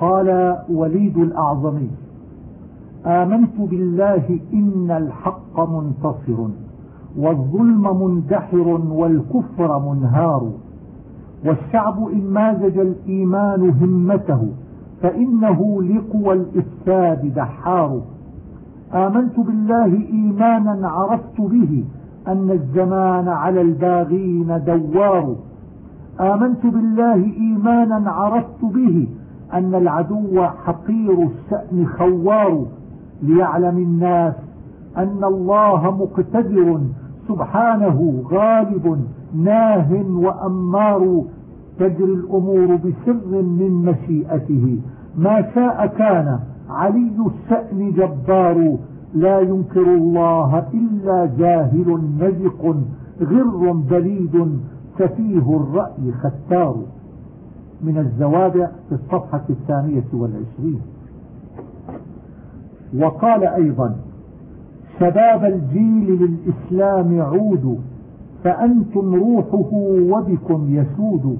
قال وليد الأعظمي آمنت بالله إن الحق منتصر والظلم مندحر والكفر منهار والشعب إن مازج الإيمان همته فإنه لقوى الإفساد دحار. آمنت بالله إيمانا عرفت به أن الزمان على الباغين دوار. آمنت بالله إيمانا عرفت به أن العدو حقير الشأن خوار ليعلم الناس أن الله مقتدر سبحانه غالب ناه وأمار تجري الأمور بسر من مشيئته. ما شاء كان علي الشأن جبار لا ينكر الله إلا جاهل نزق غر بليد سفيه الرأي ختار. من الزوابع في الصفحة الثانية والعشرين. وقال أيضا شباب الجيل للإسلام عودوا فأنتم روحه وبكم يسود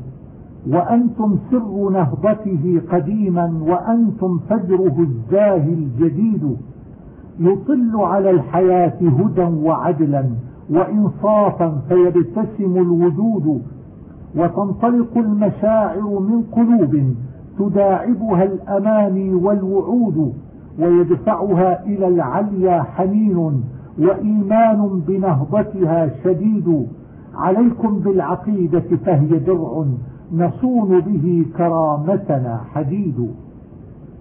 وأنتم سر نهضته قديما وأنتم فجره الزاهي الجديد. يطل على الحياة هدى وعدلا وإنصافا فيبتسم الوجود. وتنطلق المشاعر من قلوب تداعبها الأماني والوعود ويدفعها إلى العليا حنين وإيمان بنهضتها شديد. عليكم بالعقيدة فهي درع نصون به كرامتنا حديد.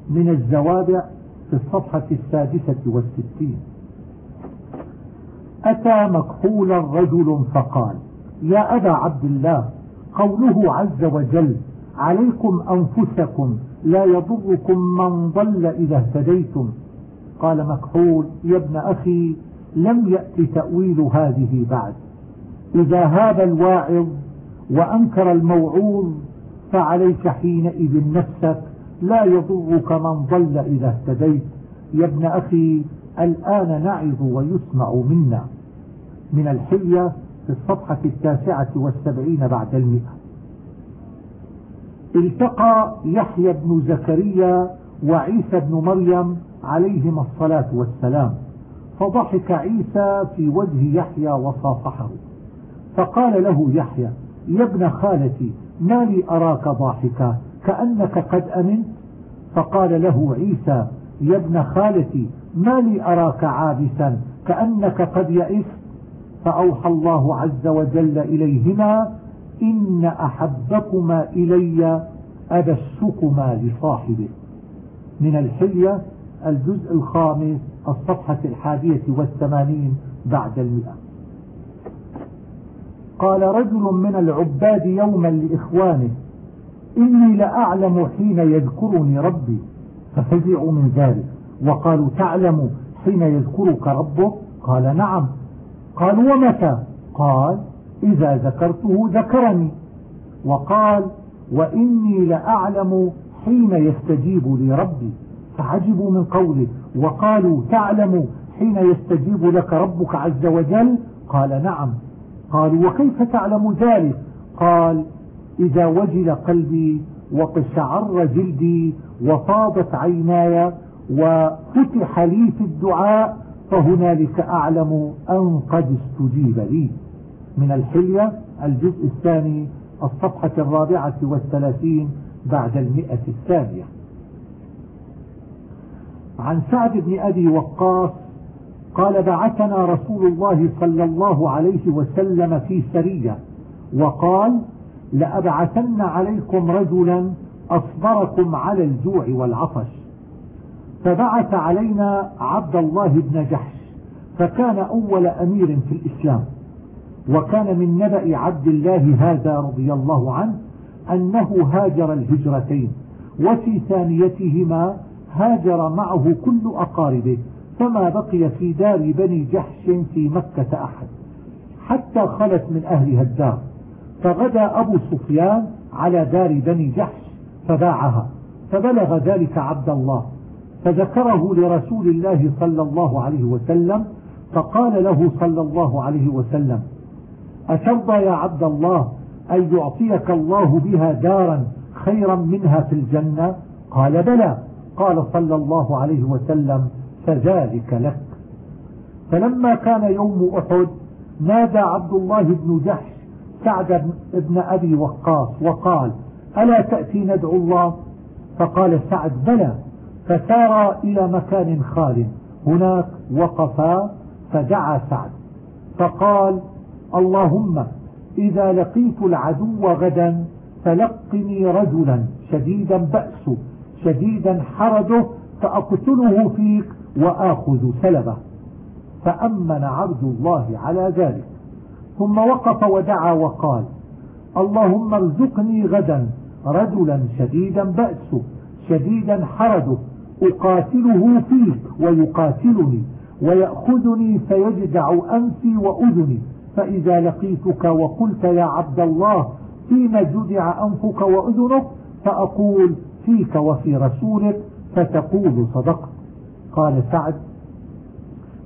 من الزوابع في الصفحة السادسة والستين. أتى مكحولا رجل فقال يا أبا عبد الله قوله عز وجل عليكم أنفسكم لا يضركم من ضل إذا اهتديتم. قال مكحول يا ابن أخي لم يأت تأويل هذه بعد. إذا هاب الواعظ وأنكر الموعوظ فعليك حينئذ نفسك لا يضرك من ضل إذا اهتديت. يا ابن أخي الآن نعظ ويسمع منا. من الحلية في الصفحة التاسعة والسبعين بعد المئة. التقى يحيى بن زكريا وعيسى بن مريم عليهما الصلاة والسلام فضحك عيسى في وجه يحيى وصافحه فقال له يحيى يا ابن خالتي ما لي أراك ضاحكا؟ كأنك قد أمنت؟ فقال له عيسى يا ابن خالتي ما لي أراك عابسا؟ كأنك قد يئست؟ فأوحى الله عز وجل إليهما إن أحبكما إلي أبشكما لصاحبه. من الحلية الجزء الخامس الصفحة الحادية والثمانين بعد المئة. قال رجل من العباد يوما لإخوانه إني لأعلم حين يذكرني ربي ففزعوا من ذلك. وقالوا تعلم حين يذكرك ربك؟ قال نعم. قالوا ومتى؟ قال إذا ذكرته ذكرني. وقال وإني لأعلم حين يستجيب لي ربي. فعجبوا من قوله. وقالوا تعلم حين يستجيب لك ربك عز وجل؟ قال نعم. قالوا وكيف تعلم ذلك؟ قال إذا وجل قلبي وقشعر جلدي وفاضت عيناي وفتح لي في الدعاء فهنالك أعلم أن قد استجيب لي. من الحلية الجزء الثاني الصفحة الرابعة والثلاثين بعد المئة الثانية. عن سعد بن أبي وقاص قال بعثنا رسول الله صلى الله عليه وسلم في سرية وقال لأبعثن عليكم رجلا أصبركم على الجوع والعطش. فبعث علينا عبد الله بن جحش فكان أول أمير في الإسلام. وكان من نبأ عبد الله هذا رضي الله عنه أنه هاجر الهجرتين وفي ثانيتهما هاجر معه كل أقاربه فما بقي في دار بني جحش في مكة أحد حتى خلت من أهلها الدار. فغدا أبو سفيان على دار بني جحش فباعها فبلغ ذلك عبد الله. فذكره لرسول الله صلى الله عليه وسلم فقال له صلى الله عليه وسلم أترضى يا عبد الله أن يعطيك الله بها دارا خيرا منها في الجنة؟ قال بلى. قال صلى الله عليه وسلم فذلك لك. فلما كان يوم أحد نادى عبد الله بن جحش سعد بن أبي وقاص وقال ألا تأتي ندعو الله؟ فقال سعد بلى. فسار إلى مكان خال. هناك وقفا فدعا سعد. فقال اللهم إذا لقيت العدو غدا فلقني رجلا. شديدا بأسه شديدا حرده فأقتله فيك وآخذ سلبه. فأمن عبد الله على ذلك. ثم وقف ودعا وقال اللهم ارزقني غدا رجلا شديدا بأسه شديدا حرده أقاتله فيك ويقاتلني ويأخذني فيجدع أنفي وأذني. فإذا لقيتك وقلت يا عبد الله فيما جدع أنفك وأذنك؟ فأقول فيك وفي رسولك فتقول صدقت. قال سعد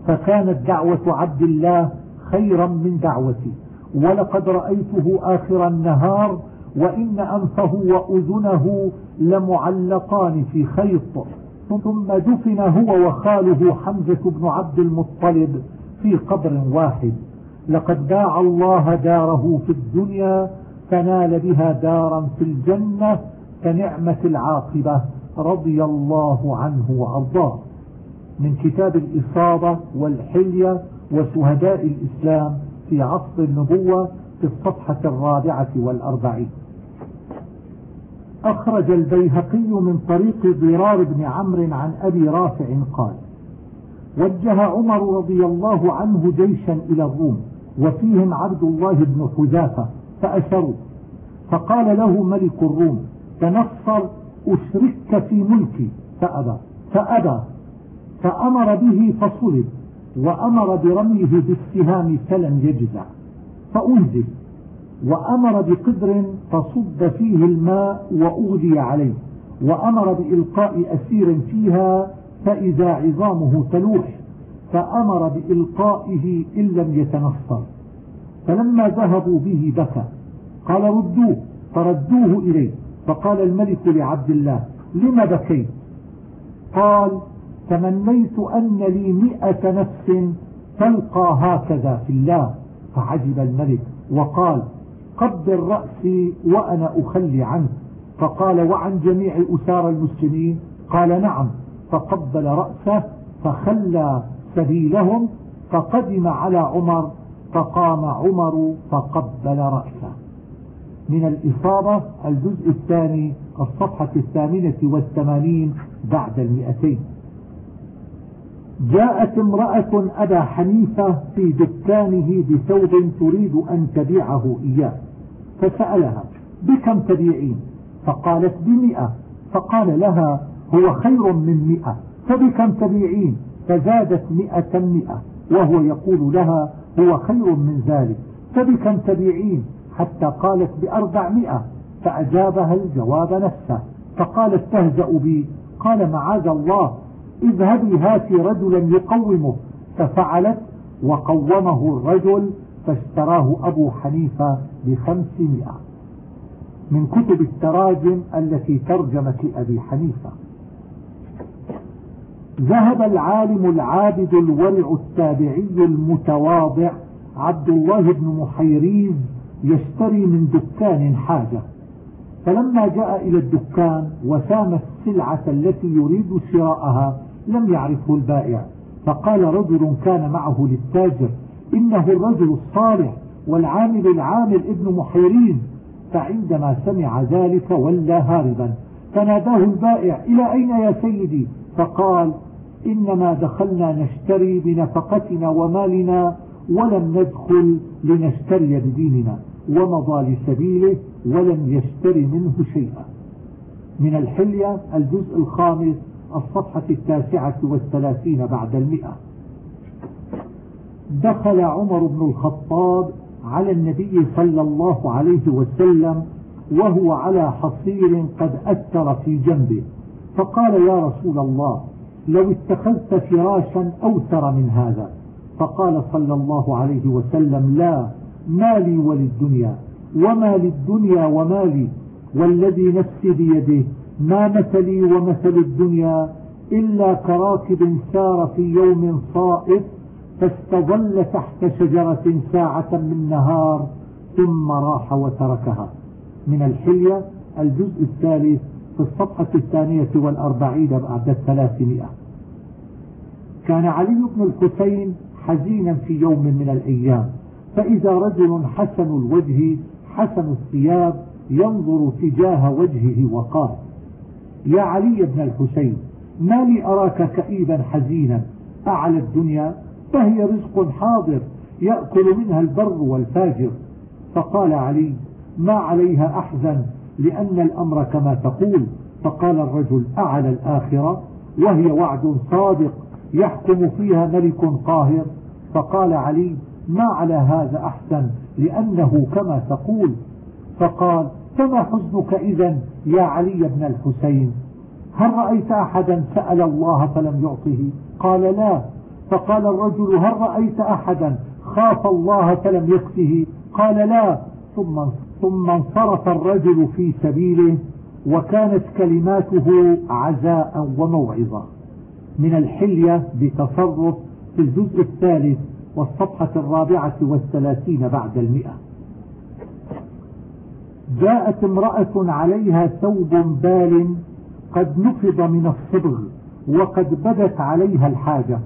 فكانت دعوة عبد الله خيرا من دعوتي. ولقد رأيته آخر النهار وإن أنفه وأذنه لمعلقان في خيط. ثم دفن هو وخاله حمزة بن عبد المطلب في قبر واحد. لقد باع الله داره في الدنيا فنال بها دارا في الجنة كنعمة العاقبة رضي الله عنه وأرضاه. من كتاب الإصابة والحلية وشهداء الإسلام في عصر النبوة في الصفحة الرابعة والأربعين. أخرج البيهقي من طريق ضرار بن عمرو عن أبي رافع قال وجه عمر رضي الله عنه جيشا إلى الروم وفيهم عبد الله بن حذافة فأسروا فقال له ملك الروم تنصر أشرك في ملكي. فأبى فأبى فأمر به فصلب وأمر برميه بالسهام فلم يجزع. فأنزل وأمر بقدر فصب فيه الماء وأغلي عليه وأمر بإلقاء أسير فيها فإذا عظامه تلوح فأمر بإلقائه إن لم يتنصر فلما ذهبوا به بكى قال ردوه. فردوه إليه فقال الملك لعبد الله لم بكيت؟ قال تمنيت أن لي مئة نفس تلقى هكذا في الله. فعجب الملك وقال قبل رأسي وأنا أخلي عنه. فقال وعن جميع أسار المسلمين. قال نعم. فقبل رأسه فخلى سبيلهم فقدم على عمر. فقام عمر فقبل رأسه. من الإصابة الجزء الثاني الصفحة الثامنة والثمانين بعد المئتين. جاءت امرأة أبا حنيفة في دكانه بثوب تريد أن تبيعه إياه. فسألها بكم تبيعين؟ فقالت بمئة. فقال لها هو خير من مئة. فبكم تبيعين؟ فزادت مئة مئة. وهو يقول لها هو خير من ذلك. فبكم تبيعين؟ حتى قالت بأربعمائة فأجابها الجواب نفسه. فقالت تهزأ بي. قال معاذ الله اذهبي هاتي رجلا يقومه. ففعلت وقومه الرجل فاشتراه أبو حنيفة بخمسمائة. من كتب التراجم التي ترجمت لأبي حنيفة. ذهب العالم العابد الورع التابعي المتواضع عبد الله بن محيريز يشتري من دكان حاجة. فلما جاء إلى الدكان وسام السلعة التي يريد شراءها لم يعرفه البائع. فقال رجل كان معه للتاجر إنه الرجل الصالح والعامل العامل ابن محيرين فعندما سمع ذلك ولى هاربا. فناداه البائع إلى أين يا سيدي؟ فقال إنما دخلنا نشتري بنفقتنا ومالنا ولم ندخل لنشتري بديننا ومضى لسبيله ولم يشتري منه شيئا. من الحلية الجزء الخامس الصفحة التاسعة والثلاثين بعد المئة. دخل عمر بن الخطاب على النبي صلى الله عليه وسلم وهو على حصير قد أثر في جنبه. فقال يا رسول الله لو اتخذت فراشا أوثر من هذا. فقال صلى الله عليه وسلم لا مالي وللدنيا وما للدنيا ومالي والذي نفسي بيده ما مثلي ومثل الدنيا إلا كراكب سار في يوم صائف فاستظل تحت شجرة ساعة من نهار ثم راح وتركها. من الحلية الجزء الثالث في الصفحة الثانية والأربعين بعد الثلاثمائة. كان علي بن الحسين حزينا في يوم من الأيام فإذا رجل حسن الوجه حسن الثياب ينظر تجاه وجهه وقال يا علي بن الحسين ما لي أراك كئيبا حزينا؟ أعلى الدنيا فهي رزق حاضر يأكل منها البر والفاجر. فقال علي ما عليها أحزن لأن الأمر كما تقول. فقال الرجل أعلى الآخرة؟ وهي وعد صادق يحكم فيها ملك قاهر. فقال علي ما على هذا أحسن لأنه كما تقول. فقال فما حزنك إذا يا علي بن الحسين؟ هل رأيت أحدا سأل الله فلم يعطه؟ قال لا. فقال الرجل هل رأيت أحدا خاف الله فلم يكفه قال لا. ثم ثم انصرف الرجل في سبيله وكانت كلماته عزاء وموعظة. من الحلية بتصرف في الجزء الثالث والصفحة الرابعة والثلاثين بعد المئة. جاءت امرأة عليها ثوب بال قد نفض من الصبغ وقد بدت عليها الحاجة.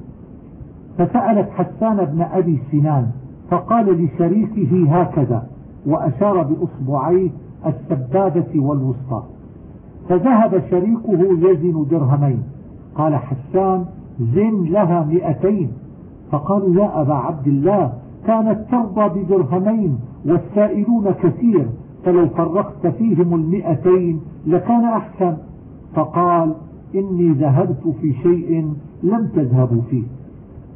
فسألت حسان بن أبي سنان فقال لشريكه هكذا وأشار بأصبعيه السبابة والوسطى. فذهب شريكه يزن درهمين. قال حسان زن لها مئتين. فقالوا يا أبا عبد الله كانت ترضى بدرهمين والسائلون كثير فلو فرقت فيهم المئتين لكان أحسن. فقال إني ذهبت في شيء لم تذهبوا فيه.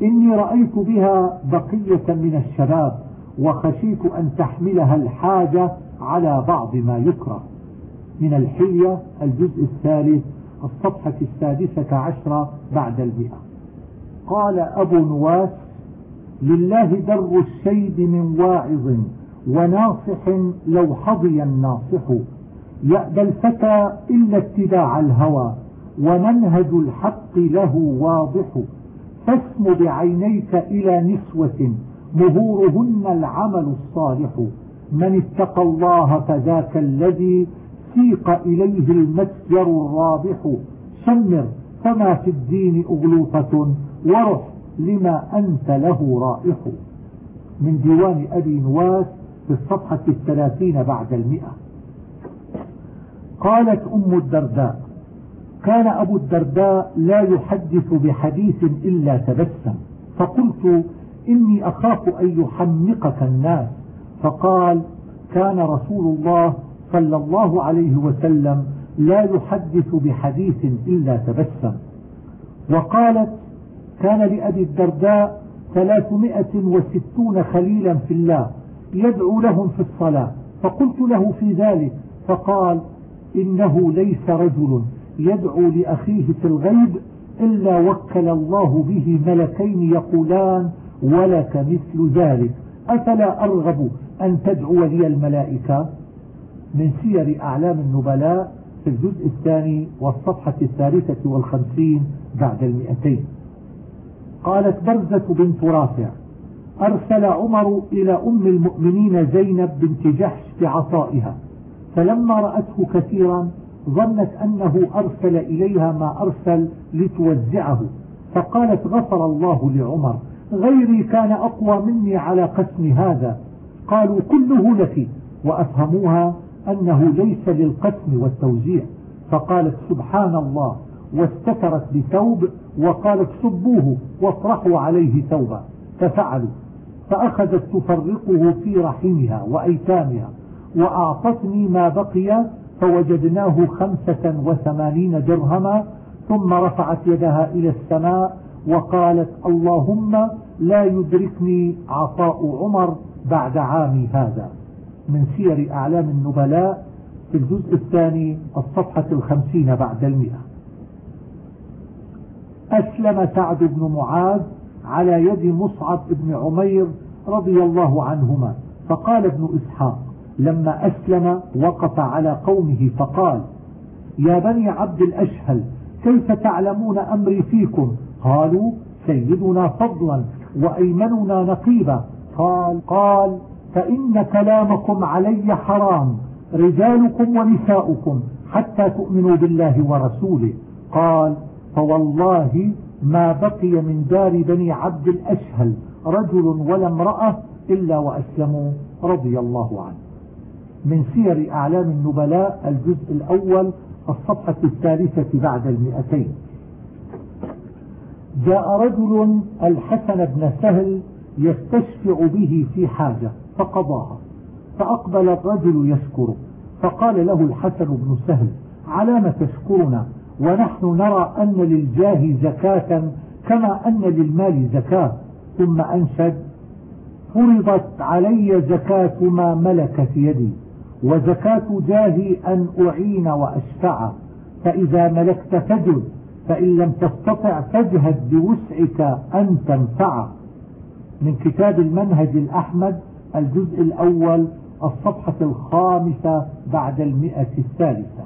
إني رأيت بها بقية من الشباب وخشيت أن تحملها الحاجة على بعض ما يكره. من الحلية الجزء الثالث الصفحة السادسة عشرة بعد المئة. قال أبو نواس لله در الشيب من واعظ وناصح لو حظي الناصح. يأبى الفتى إلا اتباع الهوى ومنهج الحق له واضح. فاسم بعينيك إلى نسوة مهورهن العمل الصالح. من اتقى الله فذاك الذي سيق إليه المتجر الرابح. شمر فما في الدين أغلوطة ورح لما أنت له رائح. من ديوان أبي نواس في الصفحة الثلاثين بعد المئة. قالت أم الدرداء كان أبو الدرداء لا يحدث بحديث إلا تبسم. فقلت إني أخاف أن يحمقك الناس. فقال كان رسول الله صلى الله عليه وسلم لا يحدث بحديث إلا تبسم. وقالت كان لأبي الدرداء ثلاثمائة وستون خليلا في الله يدعو لهم في الصلاة. فقلت له في ذلك. فقال إنه ليس رجل. يدعو لأخيه في الغيب إلا وكل الله به ملكين يقولان ولك مثل ذلك. أفلا أرغب أن تدعو لي الملائكة؟ من سير أعلام النبلاء في الجزء الثاني والصفحة الثالثة والخمسين بعد المئتين. قالت برزة بنت رافع أرسل عمر إلى أم المؤمنين زينب بنت جحش بعصائها فلما رأته كثيرا ظنت أنه أرسل إليها ما أرسل لتوزعه. فقالت غفر الله لعمر غيري كان أقوى مني على قسم هذا. قالوا كله لك وأفهموها أنه ليس للقسم والتوزيع. فقالت سبحان الله واستترت بثوب وقالت صبوه واطرحوا عليه ثوبا. ففعلوا فأخذت تفرقه في رحمها وأيتامها وأعطتني ما بقي فوجدناه خمسة وثمانين درهما ثم رفعت يدها إلى السماء وقالت اللهم لا يدركني عطاء عمر بعد عامي هذا. من سير أعلام النبلاء في الجزء الثاني الصفحة الخمسين بعد المئة. أسلم سعد بن معاذ على يد مصعب بن عمير رضي الله عنهما فقال ابن إسحاق لما أسلم وقف على قومه فقال يا بني عبد الأشهل كيف تعلمون أمري فيكم؟ قالوا سيدنا فضلا وأيمننا نقيبا. قال قال فإن كلامكم علي حرام رجالكم ونساؤكم حتى تؤمنوا بالله ورسوله. قال فوالله ما بقي من دار بني عبد الأشهل رجل ولا امرأة إلا وأسلموا. رضي الله عنه. من سير أعلام النبلاء الجزء الأول الصفحة الثالثة بعد المئتين. جاء رجل الحسن بن سهل يستشفع به في حاجة فقضاها. فأقبل الرجل يشكره فقال له الحسن بن سهل على ما تشكرنا؟ ونحن نرى أن للجاه زكاة كما أن للمال زكاة. ثم أنشد فرضت علي زكاة ما ملكت يدي. وزكاة جاهي أن أعين وأشفع فإذا ملكت فجد فإن لم تستطع فاجهد بوسعك أن تنفع. من كتاب المنهج الأحمد الجزء الأول الصفحة الخامسة بعد المئة الثالثة.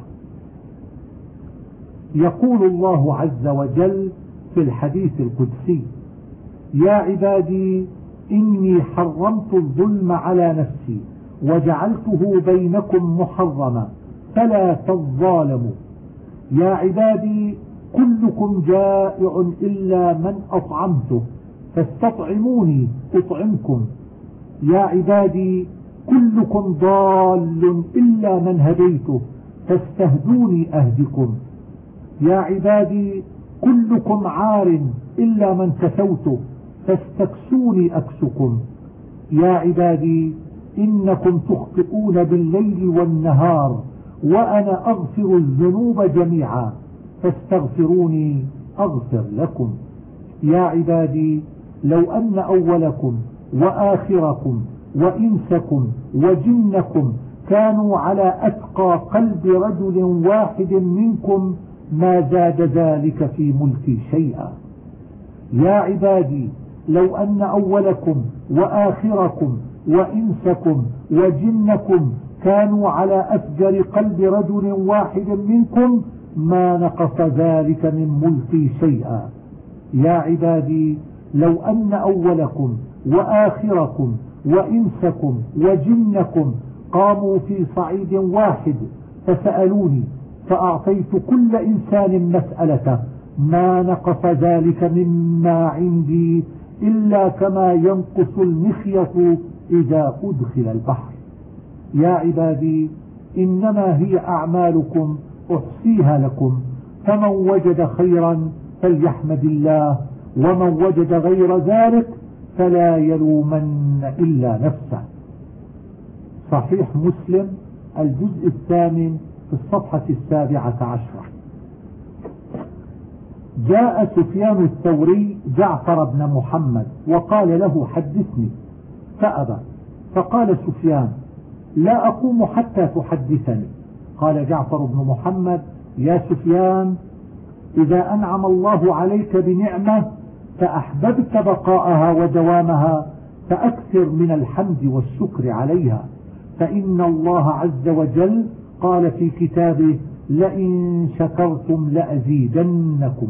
يقول الله عز وجل في الحديث القدسي يا عبادي إني حرمت الظلم على نفسي وجعلته بينكم محرما فلا تظالموا. يا عبادي كلكم جائع إلا من أطعمته فاستطعموني أطعمكم. يا عبادي كلكم ضال إلا من هديته فاستهدوني أهدكم. يا عبادي كلكم عار إلا من كسوته فاستكسوني أكسكم. يا عبادي إنكم تخطئون بالليل والنهار وأنا أغفر الذنوب جميعا. فاستغفروني أغفر لكم. يا عبادي لو أن أولكم وآخركم وإنسكم وجنكم كانوا على أتقى قلب رجل واحد منكم ما زاد ذلك في ملكي شيئا. يا عبادي لو أن أولكم وآخركم وإنسكم وجنكم كانوا على أفجر قلب رجل واحد منكم ما نقص ذلك من ملكي شيئا. يا عبادي لو أن أولكم وآخركم وإنسكم وجنكم قاموا في صعيد واحد فسألوني فأعطيت كل إنسان مسألته ما نقص ذلك مما عندي إلا كما ينقص المخيط إذا أدخل البحر. يا عبادي إنما هي أعمالكم أحصيها لكم. فمن وجد خيرا فليحمد الله ومن وجد غير ذلك فلا يلومن إلا نفسه. صحيح مسلم الجزء الثامن في الصفحة السابعة عشرة. جاء سفيان الثوري جعفر بن محمد وقال له حدثني فأبى. فقال سفيان لا أقوم حتى تحدثني. قال جعفر بن محمد يا سفيان إذا أنعم الله عليك بنعمة فأحببت بقاءها ودوامها فأكثر من الحمد والشكر عليها. فإن الله عز وجل قال في كتابه لئن شكرتم لأزيدنكم.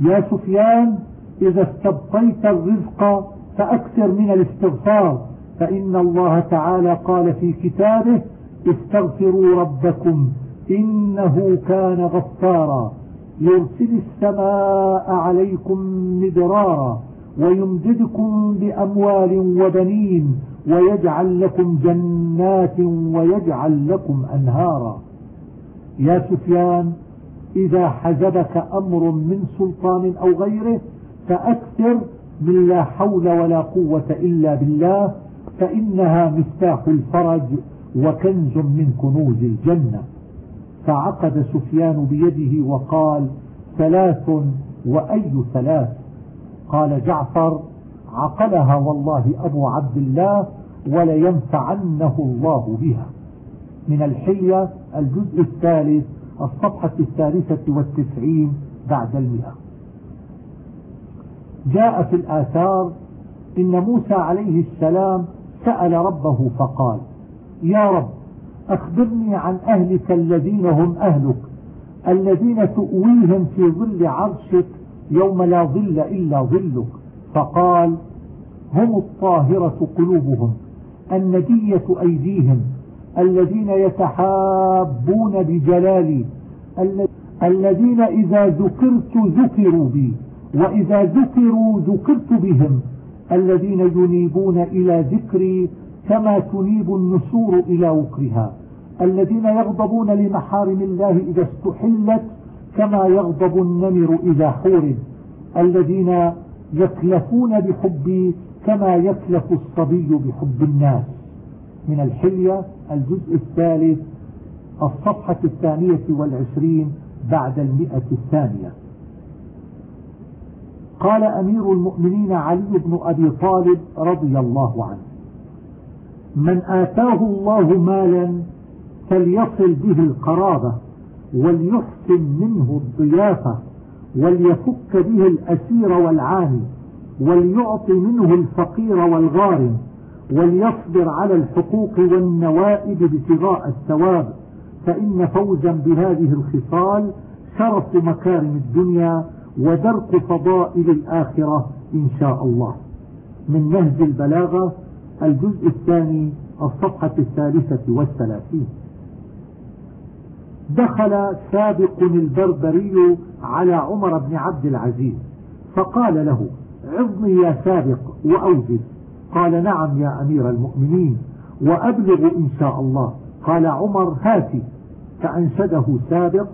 يا سفيان إذا استبقيت الرزق فأكثر من الاستغفار. فإن الله تعالى قال في كتابه استغفروا ربكم إنه كان غفارا. يرسل السماء عليكم مدرارا ويمددكم بأموال وبنين ويجعل لكم جنات ويجعل لكم أنهارا. يا سفيان إذا حزبك أمر من سلطان أو غيره فأكثر من لا حول ولا قوة إلا بالله فإنها مفتاح الفرج وكنز من كنوز الجنة. فعقد سفيان بيده وقال ثلاث وأي ثلاث؟ قال جعفر عقلها والله أبو عبد الله ولينفعنه الله بها. من الحلية الجزء الثالث الصفحة الثالثة والتسعين بعد المئة. جاء في الآثار إن موسى عليه السلام سأل ربه فقال يا رب أخبرني عن أهلك الذين هم أهلك الذين تؤويهم في ظل عرشك يوم لا ظل إلا ظلك. فقال هم الطاهرة قلوبهم الندية أيديهم الذين يتحابون بجلالي الذين إذا ذكرت ذكروا بي. وإذا ذكروا ذكرت بهم الذين ينيبون إلى ذكري كما تنيب النسور إلى وكرها. الذين يغضبون لمحارم الله إذا استحلت كما يغضب النمر إذا حورد الذين يكلفون بحبي كما يكلف الصبي بحب الناس. من الحلية الجزء الثالث الصفحة الثانية والعشرين بعد المئة الثانية. قال أمير المؤمنين علي بن أبي طالب رضي الله عنه من آتاه الله مالا فليصل به القرابة وليحسن منه الضيافة وليفك به الأسير والعاني وليعطي منه الفقير والغارم وليصبر على الحقوق والنوائب ابتغاء الثواب فإن فوزا بهذه الخصال شرف مكارم الدنيا ودرك فضائل الآخرة إن شاء الله. من نهج البلاغة الجزء الثاني الصفحة الثالثة والثلاثين. دخل سابق البربري على عمر بن عبد العزيز فقال له عظني يا سابق وأوجد قال نعم يا أمير المؤمنين وأبلغ إن شاء الله. قال عمر هاتي. فأنشده سابق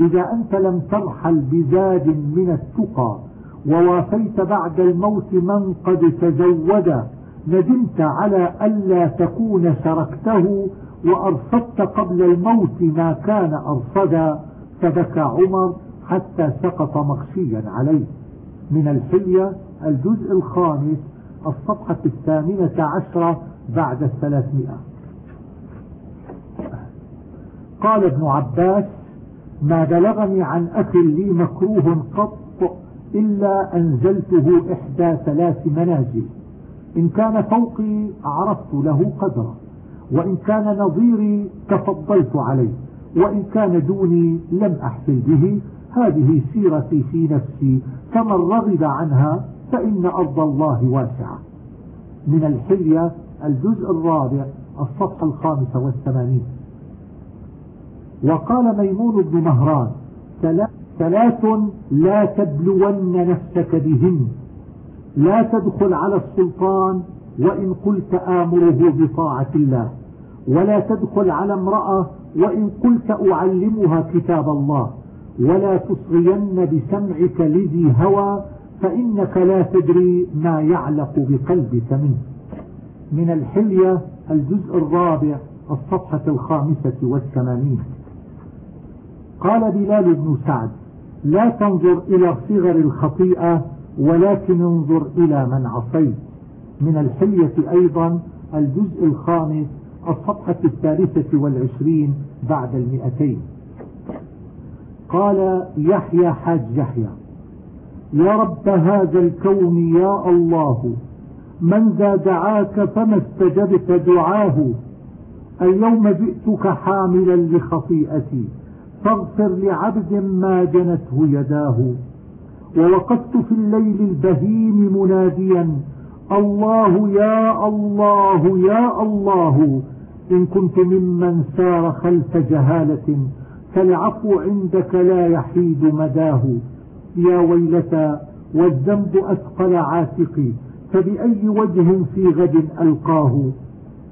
إذا أنت لم ترحل بزاد من التقى ووافيت بعد الموت من قد تزود ندمت على ألا تكون شركته وأرصدت قبل الموت ما كان أرصدا فبكى عمر حتى سقط مغشيا عليه. من الحلية الجزء الخامس الصفحة الثامنة عشرة بعد الثلاثمائة. قال ابن عباس ما بلغني عن أخ لي مكروه قط إلا أنزلته إحدى ثلاث منازل. إن كان فوقي عرفت له قدره وإن كان نظيري تفضلت عليه وإن كان دوني لم أحفل به. هذه سيرتي في نفسي فمن رغب عنها فإن أرض الله واسعة. من الحلية الجزء الرابع الصفحة الخامسة والثمانين. وقال ميمون بن مهران ثلاث لا تبلون نفسك بهن لا تدخل على السلطان وإن قلت آمره بطاعة الله ولا تدخل على امرأة وإن قلت أعلمها كتاب الله ولا تصغين بسمعك لذي هوى فإنك لا تدري ما يعلق بقلبك منه. من الحلية الجزء الرابع الصفحة الخامسة والثمانين. قال بلال بن سعد لا تنظر إلى صغر الخطيئة ولكن انظر إلى من عصيت. من الحلية أيضا الجزء الخامس الصفحة الثالثة والعشرين بعد المئتين. قال يحيى حاج يحيى يا رب هذا الكون يا الله من ذا دعاك فما استجبت دعاه اليوم جئتك حاملا لخطيئتي. فاغفر لعبد ما جنته يداه. ووقفت في الليل البهيم مناديا الله يا الله يا الله إن كنت ممن سار خلف جهالة فالعفو عندك لا يحيد مداه. يا ويلتى والذنب أثقل عاتقي فبأي وجه في غد ألقاه؟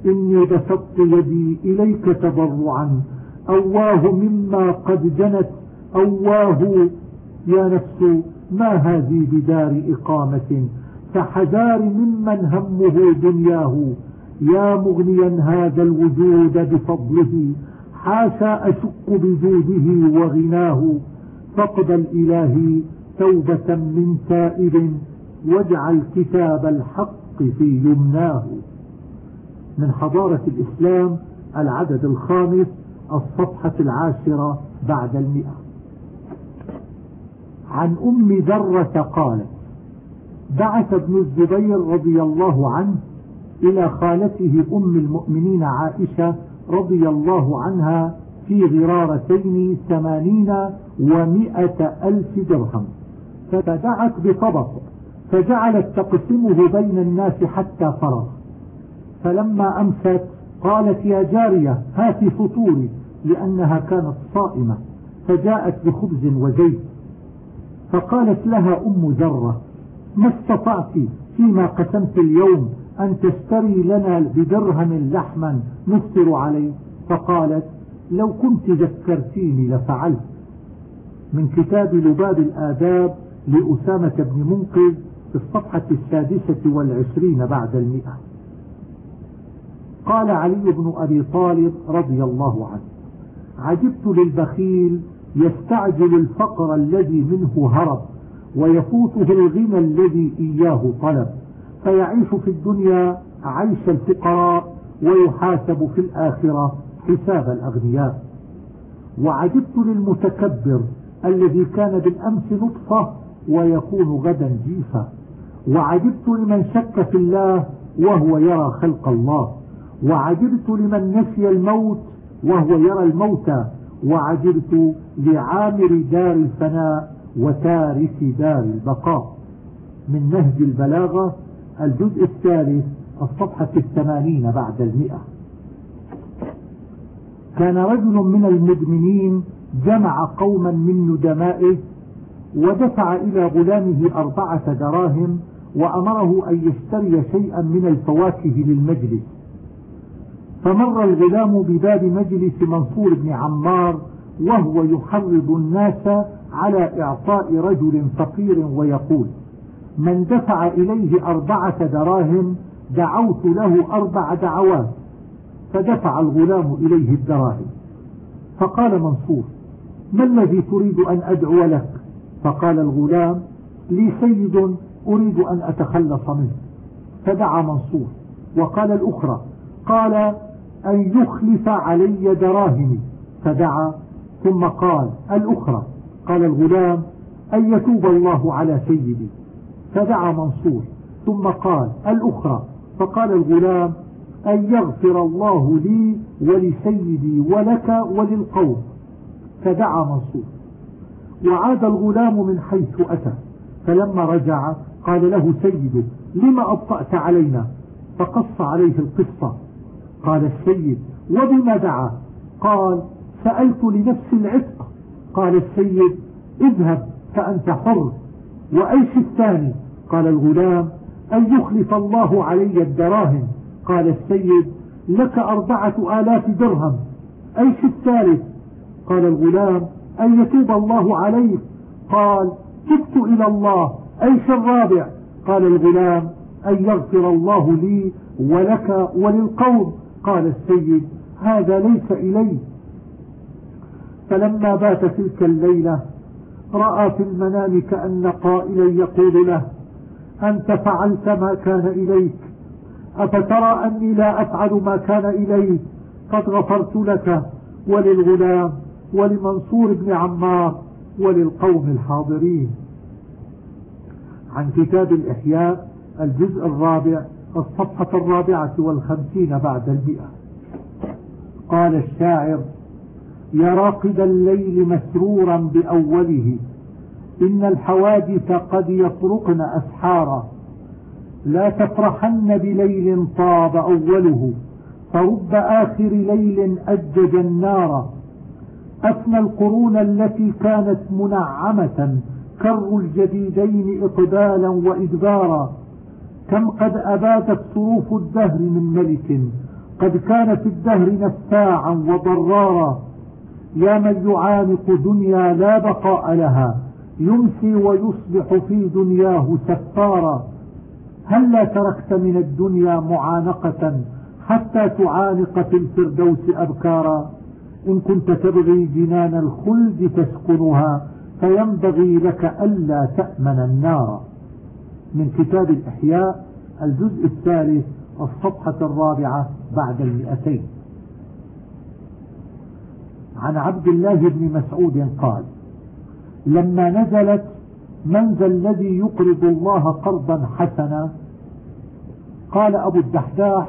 إني بسطت يدي إليك تضرعا أواه مما قد جنت أواه يا نفس ما هذه بدار إقامة؟ فحذار ممن همه دنياه. يا مغنيا هذا الوجود بفضله حاشا أشك بجوده وغناه. فاقبل إلهي توبة من تائب واجعل كتاب الحق في يمناه. من حضارة الإسلام العدد الخامس الصفحة العاشرة بعد المئة. عن أم ذرة قالت بعث ابن الزبير رضي الله عنه إلى خالته أم المؤمنين عائشة رضي الله عنها في غرارتين ثمانين ومائة ألف درهم. فدعت بطبق فجعلت تقسمه بين الناس حتى فرغ. فلما أمست قالت يا جارية هاتي فطوري. لأنها كانت صائمة فجاءت بخبز وزيت فقالت لها أم ذرة ما استطعت فيما قسمت اليوم أن تشتري لنا بدرهم لحما نفطر عليه؟ فقالت لو كنت ذكرتيني لفعلت. من كتاب لباب الآداب لأسامة بن منقذ في الصفحة السادسة والعشرين بعد المئة. قال علي بن أبي طالب رضي الله عنه عجبت للبخيل يستعجل الفقر الذي منه هرب ويفوته الغنى الذي إياه طلب. فيعيش في الدنيا عيش الفقراء ويحاسب في الآخرة حساب الأغنياء. وعجبت للمتكبر الذي كان بالأمس نطفة ويكون غدا جيفا. وعجبت لمن شك في الله وهو يرى خلق الله. وعجبت لمن نسي الموت وهو يرى الموتى وعجبت لعامر دار الفناء وتارك دار البقاء. من نهج البلاغة الجزء الثالث الصفحة الثمانين بعد المئة. كان رجل من المدمنين جمع قوما من ندمائه ودفع إلى غلامه أربعة دراهم وأمره أن يشتري شيئا من الفواكه للمجلس. فمر الغلام بباب مجلس منصور بن عمار وهو يحرض الناس على إعطاء رجل فقير ويقول من دفع إليه أربعة دراهم دعوت له أربع دعوات. فدفع الغلام إليه الدراهم. فقال منصور ما الذي تريد أن أدعو لك؟ فقال الغلام لي سيد أريد أن أتخلص منه. فدعا منصور وقال الأخرى قال أن يخلف علي دراهمي. فدعا ثم قال الأخرى قال الغلام أن يتوب الله على سيدي. فدعا منصور ثم قال الأخرى فقال الغلام أن يغفر الله لي ولسيدي ولك وللقوم. فدعا منصور. وعاد الغلام من حيث أتى. فلما رجع قال له سيده لما أبطأت علينا؟ فقص عليه القصة. قال السيد وبما دعا؟ قال سألت لنفسي العتق. قال السيد اذهب فأنت حر. وأيش الثاني قال الغلام أن يخلف الله علي الدراهم. قال السيد لك أربعة آلاف درهم. أيش الثالث قال الغلام أن يتوب الله عليك. قال تبت إلى الله. أيش الرابع قال الغلام أن يغفر الله لي ولك وللقوم. قال السيد هذا ليس إلي. فلما بات تلك الليلة رأى في المنام كأن قائلا يقول له أنت فعلت ما كان إليك. أفترى أني لا أفعل ما كان إليك قد غفرت لك. وللغلام ولمنصور بن عمار وللقوم الحاضرين. عن كتاب الإحياء الجزء الرابع الصفحة الرابعة والخمسين بعد المئة قال الشاعر يا راقد الليل مسرورا بأوله إن الحوادث قد يطرقن أسحارا. لا تفرحن بليل طاب أوله فرب آخر ليل أجج النار. أفنى القرون التي كانت منعمة كر الجديدين إقبالا وإدبارا. كم قد أبادت صروف الدهر من ملك قد كان في الدهر نفاعا وضرارا. يا من يعانق دنيا لا بقاء لها يمسي ويصبح في دنياه سفارا. هل لا تركت من الدنيا معانقة حتى تعانق في الفردوس أبكارا؟ إن كنت تبغي جنان الخلد تسكنها فينبغي لك ألا تأمن النار. من كتاب الإحياء الجزء الثالث الصفحة الرابعة بعد المئتين. عن عبد الله بن مسعود قال لما نزلت من ذا الذي يقرض الله قرضا حسنا؟ قال أبو الدحداح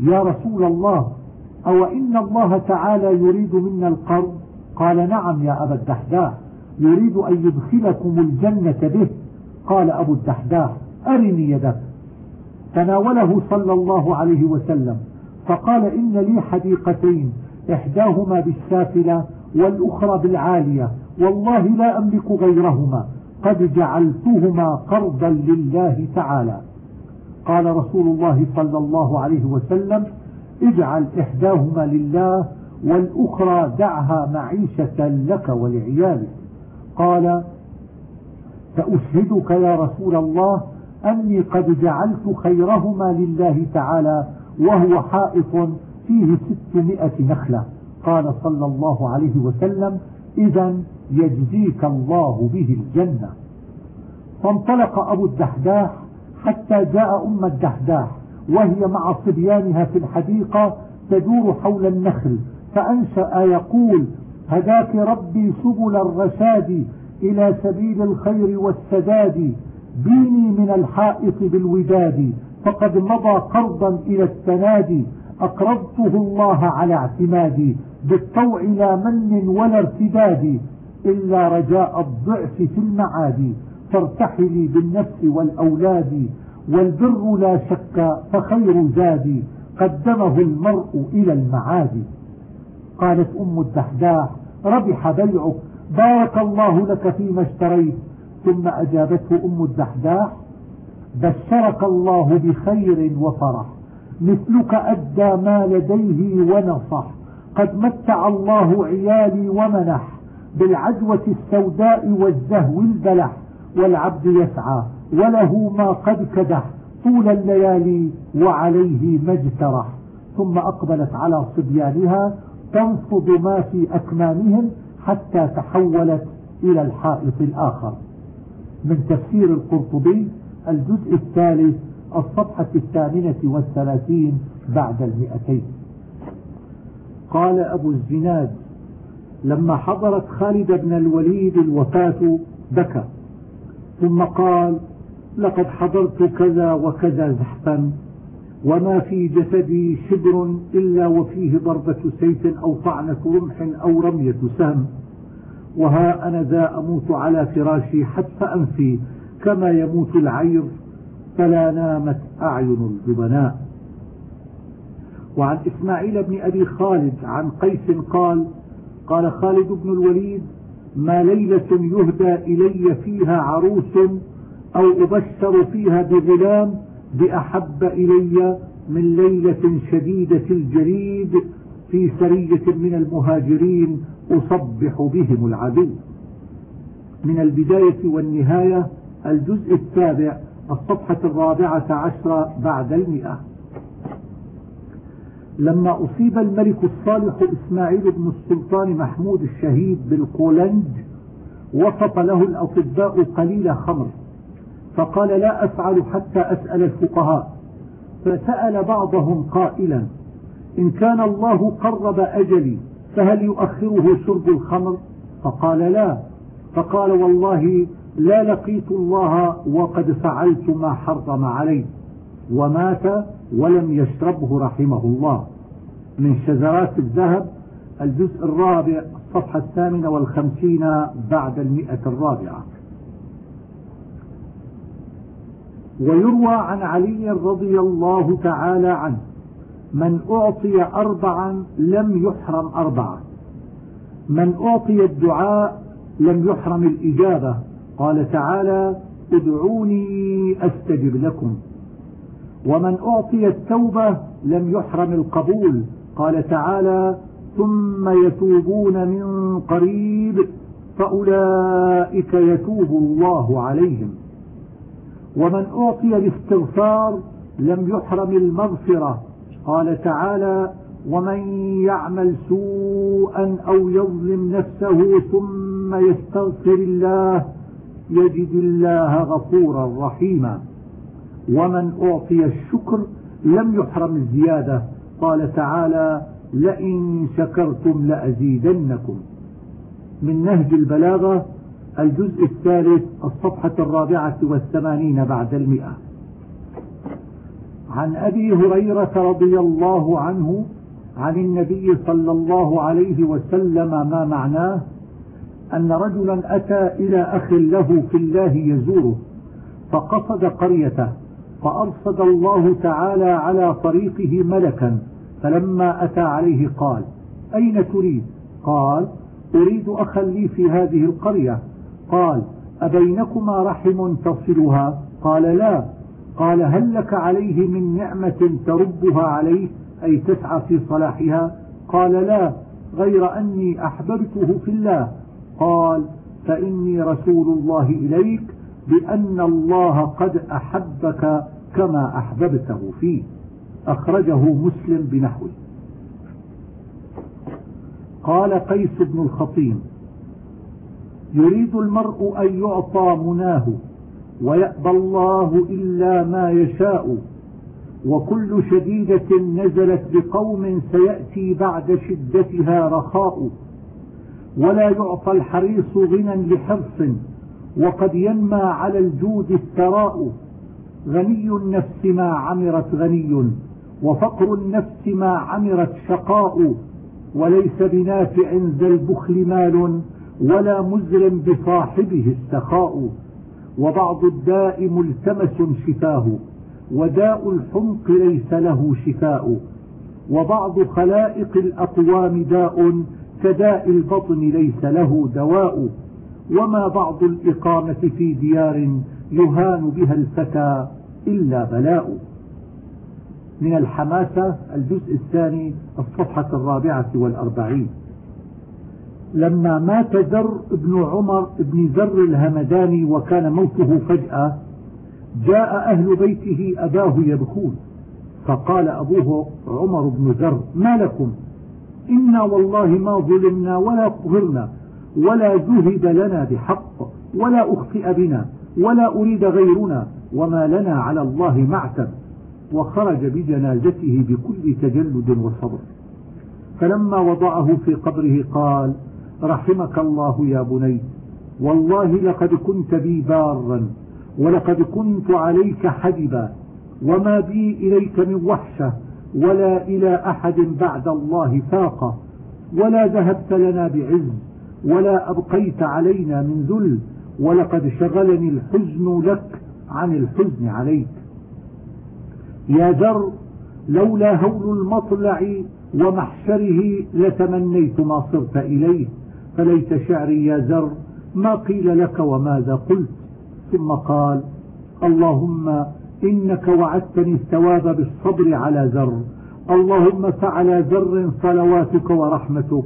يا رسول الله أو إن الله تعالى يريد منا القرض؟ قال نعم يا أبا الدحداح يريد أن يدخلكم الجنة به. قال أبو الدحداح أرني يدك. تناوله صلى الله عليه وسلم فقال إن لي حديقتين إحداهما بالسافلة والأخرى بالعالية والله لا أملك غيرهما قد جعلتهما قرضا لله تعالى. قال رسول الله صلى الله عليه وسلم اجعل إحداهما لله والأخرى دعها معيشة لك ولعيالك. قال فأشهدك يا رسول الله أني قد جعلت خيرهما لله تعالى وهو حائط فيه ستمائة نخلة. قال صلى الله عليه وسلم إذا يجزيك الله به الجنة. فانطلق أبو الدحداح حتى جاء أم الدحداح وهي مع صبيانها في الحديقة تدور حول النخل فأنشأ يقول هداك ربي سبل الرشاد إلى سبيل الخير والسداد بيني من الحائط بالوداد فقد مضى قرضا إلى التنادي أقرضته الله على اعتمادي بالطوع لا من ولا ارتداد إلا رجاء الضعف في المعاد فارتحلي بالنفس والأولاد والبر لا شك فخير زاد قدمه المرء إلى المعاد. قالت أم الدحداح ربح بيعك بارك الله لك فيما اشتريت ثم أجابته أم الدحداح بشرك الله بخير وفرح. مثلك أدى ما لديه ونصح. قد متع الله عيالي ومنح. بالعجوة السوداء والزهو البلح. والعبد يسعى وله ما قد كدح. طول الليالي وعليه ما اجترح. ثم أقبلت على صبيانها تنفض ما في أكمامهم حتى تحولت إلى الحائط الآخر. من تفسير القرطبي الجزء الثالث الصفحة الثامنة والثلاثين بعد المئتين. قال أبو الزناد لما حضرت خالد بن الوليد الوفاة بكى ثم قال لقد حضرت كذا وكذا زحفا. وما في جسدي شبر إلا وفيه ضربة سيف أو طعنة رمح أو رمية سهم. وها أنا ذا أموت على فراشي حتف أنفي. كما يموت العير فلا نامت أعين الجبناء. وعن إسماعيل بن أبي خالد عن قيس قال قال خالد بن الوليد ما ليلة يهدى إلي فيها عروس أو أبشر فيها بغلام بأحب إلي من ليلة شديدة الجليد في سرية من المهاجرين أصبح بهم العدو. من البداية والنهاية الجزء السابع الصفحة الرابعة عشر بعد المئة. لما أصيب الملك الصالح إسماعيل بن السلطان محمود الشهيد بالقولنج وسط له الأطباء قليل خمر. فقال لا أفعل حتى أسأل الفقهاء. فسأل بعضهم قائلا إن كان الله قرب أجلي فهل يؤخره شرب الخمر؟ فقال لا. فقال والله لا لقيت الله وقد فعلت ما حرم علي ومات ولم يشربه رحمه الله. من شجرات الذهب الجزء الرابع الصفحة الثامنة والخمسين بعد المئة الرابعة. ويروى عن علي رضي الله تعالى عنه من أعطي أربعا لم يحرم أربعة. من أعطي الدعاء لم يحرم الإجابة. قال تعالى ادعوني أستجب لكم. ومن أعطي التوبة لم يحرم القبول. قال تعالى ثم يتوبون من قريب فأولئك يتوب الله عليهم. ومن أعطي الاستغفار لم يحرم المغفرة. قال تعالى ومن يعمل سوءا أو يظلم نفسه ثم يستغفر الله يجد الله غفورا رحيما. ومن أعطي الشكر لم يحرم الزيادة. قال تعالى لئن شكرتم لأزيدنكم. من نهج البلاغة الجزء الثالث الصفحة الرابعة والثمانين بعد المئة. عن أبي هريرة رضي الله عنه عن النبي صلى الله عليه وسلم ما معناه أن رجلا أتى إلى أخ له في الله يزوره فقصد قريته فأرصد الله تعالى على طريقه ملكا فلما أتى عليه قال أين تريد؟ قال أريد أخا لي في هذه القرية. قال أبينكما رحم تصلها قال لا. قال هل لك عليه من نعمة تربها عليه أي تسعى في صلاحها؟ قال لا. غير أني أحببته في الله. قال فإني رسول الله إليك بأن الله قد أحبك كما أحببته فيه. أخرجه مسلم بنحوه. قال قيس بن الخطيم يريد المرء أن يعطى مناه ويأبى الله إلا ما يشاء. وكل شديدة نزلت بقوم سيأتي بعد شدتها رخاء. ولا يعطى الحريص غنى لحرص وقد ينمى على الجود الثراء. غني النفس ما عمرت غني وفقر النفس ما عمرت شقاء. وليس بنافع ذا البخل مال ولا مزر بصاحبه السخاء وبعض الداء ملتمس شفاه وداء الحمق ليس له شفاء وبعض خلائق الأقوام داء كداء البطن ليس له دواء وما بعض الإقامة في ديار يهان بها الفتى إلا بلاء. من الحماسة الجزء الثاني الصفحة الرابعة والأربعين. لما مات زر ابن عمر ابن زر الهمداني وكان موته فجأة جاء أهل بيته أباه يبكون. فقال أبوه عمر بن زر ما لكم؟ إنا والله ما ظلمنا ولا قهرنا ولا زهد لنا بحق ولا أخطئ بنا ولا أريد غيرنا وما لنا على الله معتب وخرج بجنازته بكل تجلد وصبر. فلما وضعه في قبره قال رحمك الله يا بني. والله لقد كنت بي بارا ولقد كنت عليك حدبا. وما بي إليك من وحشة ولا إلى أحد بعد الله فاقة. ولا ذهبت لنا بعز ولا أبقيت علينا من ذل. ولقد شغلني الحزن لك عن الحزن عليك. يا ذر لولا هول المطلع ومحشره لتمنيت ما صرت إليه. فليت شعري يا زر؟ ما قيل لك وماذا قلت؟ ثم قال اللهم إنك وعدتني الثواب بالصبر على زر. اللهم فعلى زر صلواتك ورحمتك.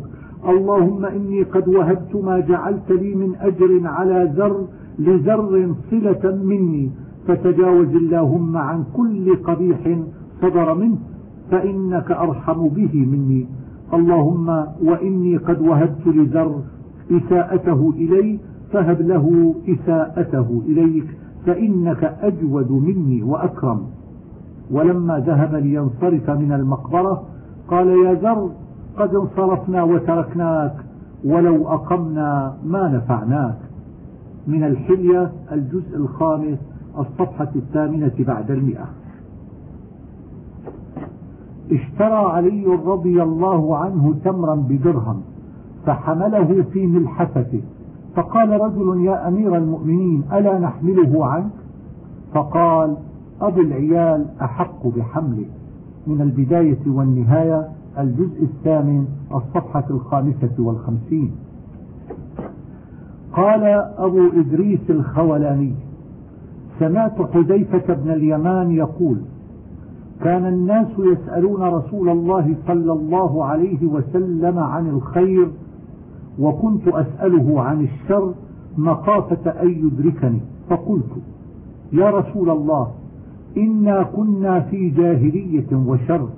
اللهم إني قد وهبت ما جعلت لي من أجر على زر لزر صلة مني. فتجاوز اللهم عن كل قبيح صدر منه فإنك أرحم به مني. اللهم وإني قد وهبت لذر إساءته إلي فهب له إساءته إليك فإنك أجود مني وأكرم. ولما ذهب لينصرف من المقبرة قال يا ذر قد انصرفنا وتركناك ولو أقمنا ما نفعناك. من الحلية الجزء الخامس الصفحة الثامنة بعد المئة. اشترى علي رضي الله عنه تمرا بدرهم فحمله في ملحفته فقال رجل يا أمير المؤمنين ألا نحمله عنك؟ فقال أبو العيال أحق بحمله من البداية والنهاية الجزء الثامن الصفحة الخامسة والخمسين. قال أبو إدريس الخولاني سمعت حذيفة بن اليمان يقول كان الناس يسألون رسول الله صلى الله عليه وسلم عن الخير وكنت أسأله عن الشر مخافة أن يدركني. فقلت يا رسول الله إنا كنا في جاهلية وشر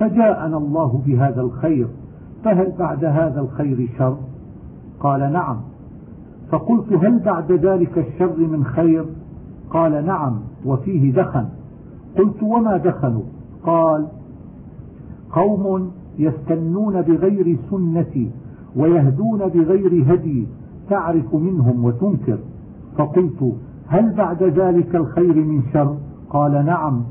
فجاءنا الله بهذا الخير فهل بعد هذا الخير شر؟ قال نعم. فقلت هل بعد ذلك الشر من خير؟ قال نعم وفيه دخن. قلت وما دخلوا؟ قال قوم يستنون بغير سنتي ويهدون بغير هدي تعرف منهم وتنكر. فقلت هل بعد ذلك الخير من شر؟ قال نعم.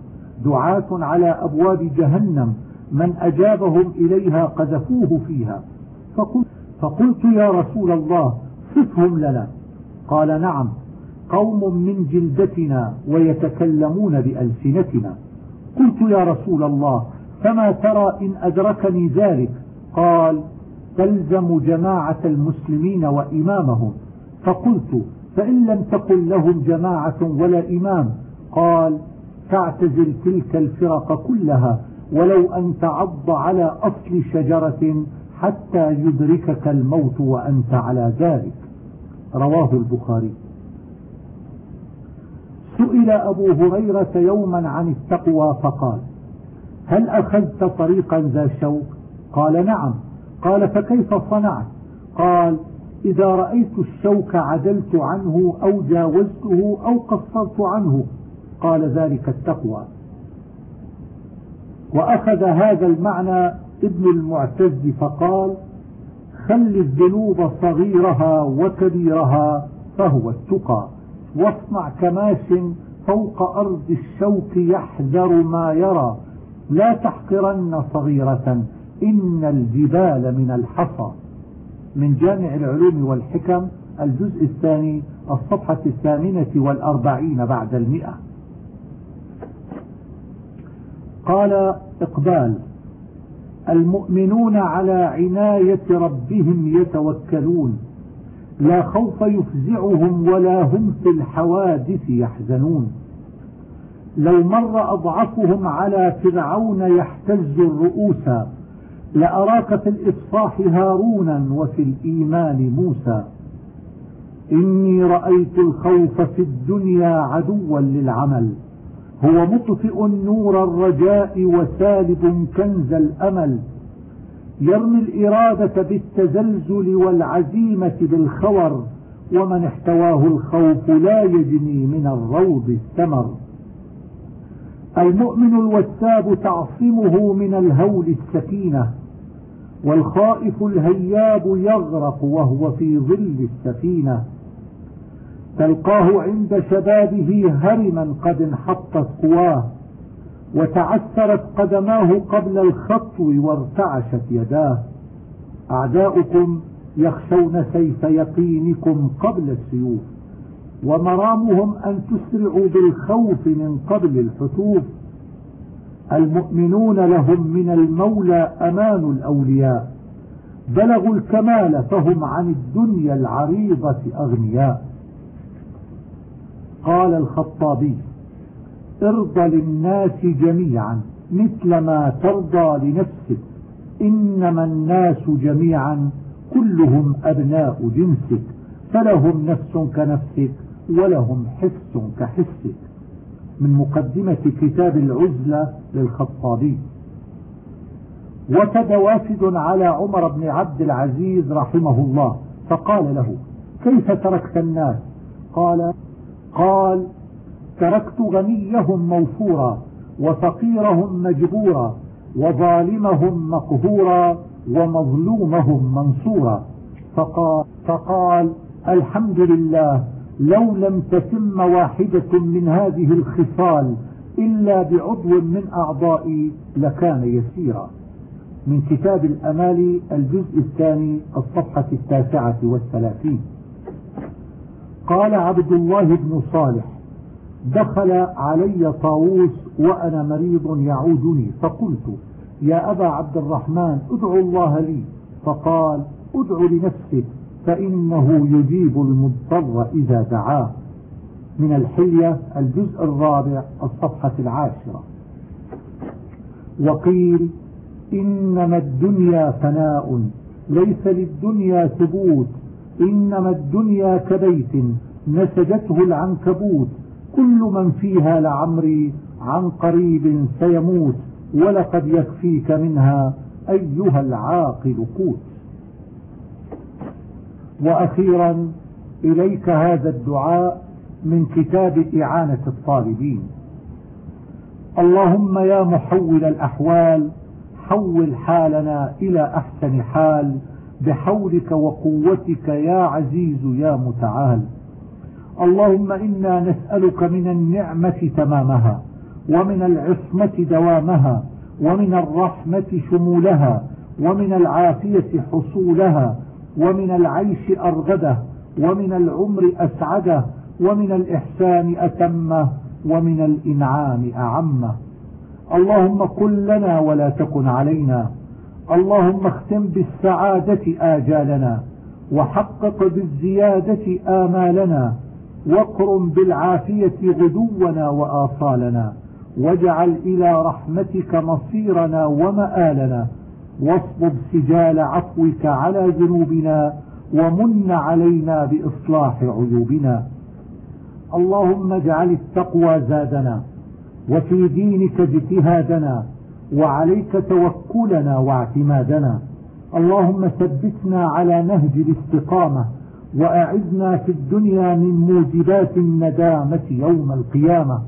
دعاة على أبواب جهنم من أجابهم إليها قذفوه فيها. فقلت, فقلت يا رسول الله صفهم لنا. قال نعم. قوم من جلدتنا ويتكلمون بألسنتنا. قلت يا رسول الله فما ترى إن أدركني ذلك؟ قال تلزم جماعة المسلمين وإمامهم. فقلت فإن لم تكن لهم جماعة ولا إمام قال تعتزل تلك الفرق كلها ولو أن تعض على أصل شجرة حتى يدركك الموت وأنت على ذلك. رواه البخاري. سئل أبو هريرة يوما عن التقوى فقال هل أخذت طريقا ذا شوك قال نعم. قال فكيف صنعت؟ قال إذا رأيت الشوك عدلت عنه أو جاوزته أو قصرت عنه. قال ذلك التقوى. وأخذ هذا المعنى ابن المعتز فقال خل الذنوب صغيرها وكبيرها فهو التقى. واصنع كماش فوق أرض الشوك يحذر ما يرى. لا تحقرن صغيرة إن الجبال من الحصى. من جامع العلوم والحكم الجزء الثاني الصفحة الثامنة والأربعين بعد المئة. قال إقبال المؤمنون على عناية ربهم يتوكلون. لا خوف يفزعهم ولا هم في الحوادث يحزنون. لو مر أضعفهم على فرعون يحتز الرؤوس لأراك في الإصفاح هارونا وفي الإيمان موسى. إني رأيت الخوف في الدنيا عدوا للعمل. هو مطفئ نور الرجاء وسالب كنز الأمل. يرمي الإرادة بالتزلزل والعزيمة بالخور ومن احتواه الخوف لا يجني من الروض الثمر. المؤمن الوساب تعصمه من الهول السكينة والخائف الهياب يغرق وهو في ظل السفينة. تلقاه عند شبابه هرما قد انحطت قواه وتعثرت قدماه قبل الخطو وارتعشت يداه. أعداؤكم يخشون سيف يقينكم قبل السيوف ومرامهم أن تسرعوا بالخوف من قبل الحتوف. المؤمنون لهم من المولى أمان الأولياء بلغوا الكمال فهم عن الدنيا العريضة أغنياء. قال الخطابي ارضى للناس جميعا مثل ما ترضى لنفسك. إنما الناس جميعا كلهم أبناء جنسك. فلهم نفس كنفسك ولهم حس كحسك من مقدمة كتاب العزلة للخطابي. وكد وافد على عمر بن عبد العزيز رحمه الله فقال له كيف تركت الناس؟ قال قال تركت غنيهم موفورا وفقيرهم مجبورا وظالمهم مقهورا ومظلومهم منصورا. فقال, فقال الحمد لله لو لم تتم واحدة من هذه الخصال إلا بعضو من أعضائي لكان يسيرا. من كتاب الأمال الجزء الثاني الصفحة التاسعة والثلاثين. قال عبد الله بن صالح دخل علي طاووس وأنا مريض يعودني. فقلت يا أبا عبد الرحمن ادعو الله لي. فقال ادع لنفسك فإنه يجيب المضطر إذا دعاه. من الحلية الجزء الرابع الصفحة العاشرة. وقيل إنما الدنيا فناء ليس للدنيا ثبوت إنما الدنيا كبيت نسجته العنكبوت كل من فيها لعمري عن قريب سيموت ولقد يكفيك منها أيها العاقل قوت. وأخيرا إليك هذا الدعاء من كتاب إعانة الطالبين. اللهم يا محول الأحوال حول حالنا إلى أحسن حال بحولك وقوتك يا عزيز يا متعال. اللهم إنا نسألك من النعمة تمامها ومن العصمة دوامها ومن الرحمة شمولها ومن العافية حصولها ومن العيش أرغده ومن العمر أسعده ومن الإحسان أتمه ومن الإنعام أعمه. اللهم كن لنا ولا تكن علينا. اللهم اختم بالسعادة آجالنا وحقق بالزيادة آمالنا. واقرم بالعافية غدونا وآصالنا واجعل إلى رحمتك مصيرنا ومآلنا واصبب سجال عفوك على ذنوبنا ومن علينا بإصلاح عيوبنا. اللهم اجعل التقوى زادنا وفي دينك اجتهادنا وعليك توكلنا واعتمادنا. اللهم ثبتنا على نهج الاستقامة وأعذنا في الدنيا من موجبات الندامة يوم القيامة.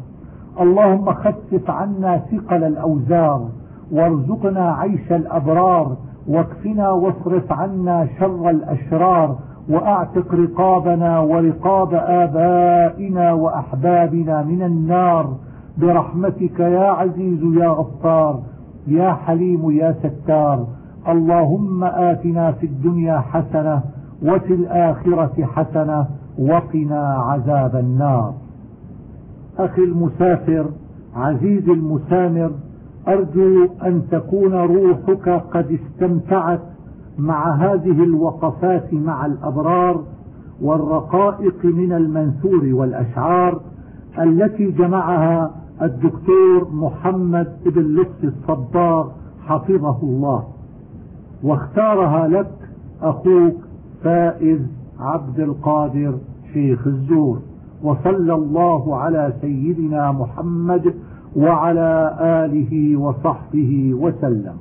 اللهم خفف عنا ثقل الأوزار وارزقنا عيش الأبرار واكفنا واصرف عنا شر الأشرار وأعتق رقابنا ورقاب آبائنا وأحبابنا من النار. برحمتك يا عزيز يا غفار يا حليم يا ستار. اللهم آتنا في الدنيا حسنة وفي الآخرة حسنة وقنا عذاب النار. أخي المسافر عزيز المسامر أرجو أن تكون روحك قد استمتعت مع هذه الوقفات مع الأبرار والرقائق من المنثور والأشعار التي جمعها الدكتور محمد بن لطف الصباغ حفظه الله. واختارها لك أخوك فائز عبد القادر شيخ الزور. وصلى الله على سيدنا محمد وعلى آله وصحبه وسلم.